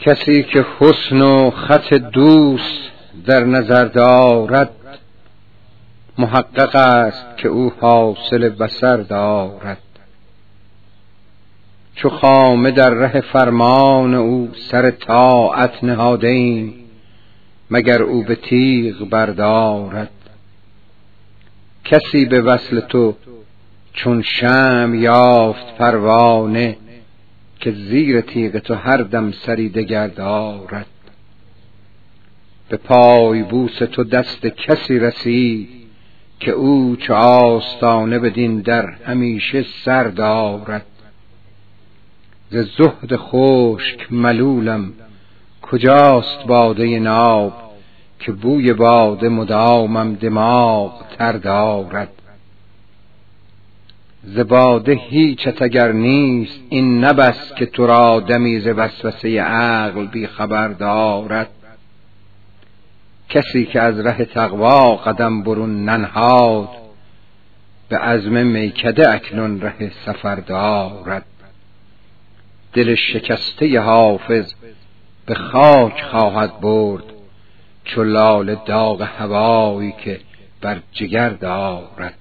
کسی که حسن و خط دوست در نظر دارد محقق است که او حاصل بسر دارد. چو خامه در ره فرمان او سر طاعت نهادیم مگر او به تیغ بردارد. کسی به وصل تو چون شم یافت پروانه که زیر تیغ تو هر دم سری دگر دارد. به پای بوس تو دست کسی رسید که او چه آستانه بدین در همیشه سر دارد. ز زهد خشک ملولم کجاست باده ناب که بوی باده مدامم دماغ تر دارد. ز باده هیچت اگر نیست این نبس که تو را دمی ز وسوسه عقل بی خبر دارد. کسی که از ره تقوا قدم برون ننهاد به عزم میکده اکنون ره سفر دارد. دل شکسته حافظ به خاک خواهد برد چو لاله داغ هوایی که بر جگر دارد.